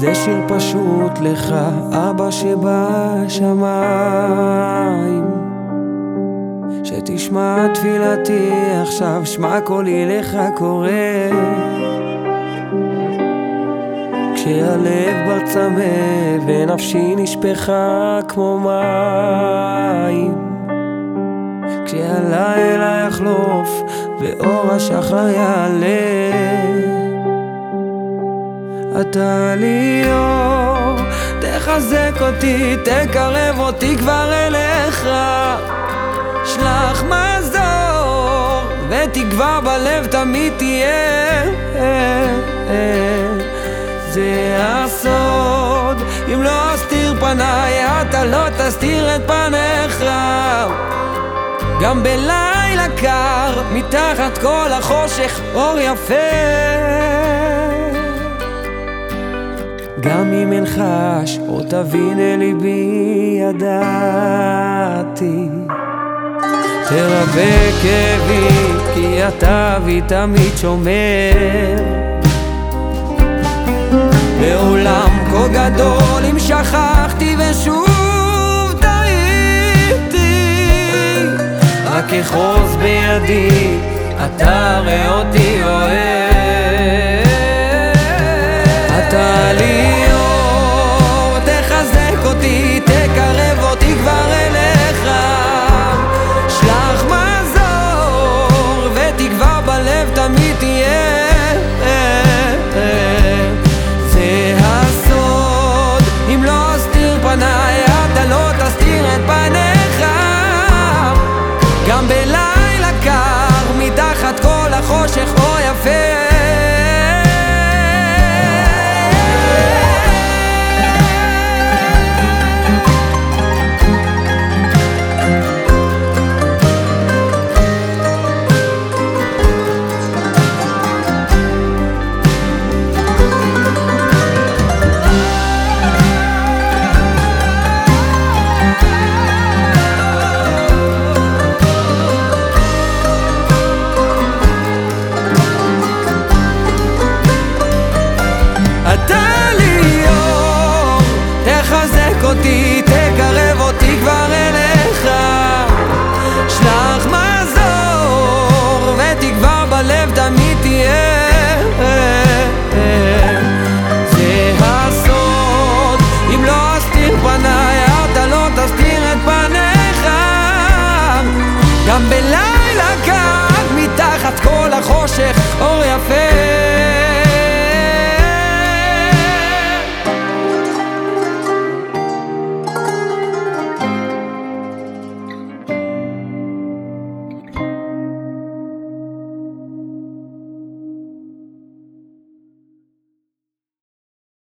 זה שיר פשוט לך, אבא שבשמיים שתשמע תפילתי עכשיו, שמע קולי לך קורא כשהלב כבר צמא ונפשי נשפכה כמו מים. כשהלילה יחלוף ואור השחר יעלה אתה לי אור, תחזק אותי, תקרב אותי כבר אליך. שלח מזור, ותקווה בלב תמיד תהיה. זה הסוד, אם לא אסתיר פניי, אתה לא תסתיר את פניך. גם בלילה קר, מתחת כל החושך, אור יפה גם אם אין חש, או תבין אל ליבי ידעתי. תרבה כאבי, כי אתה אבי תמיד שומר. בעולם כה גדול אם שכחתי ושוב טעיתי רק אחוז בידי, אתה הרי אותי אוהב אותי,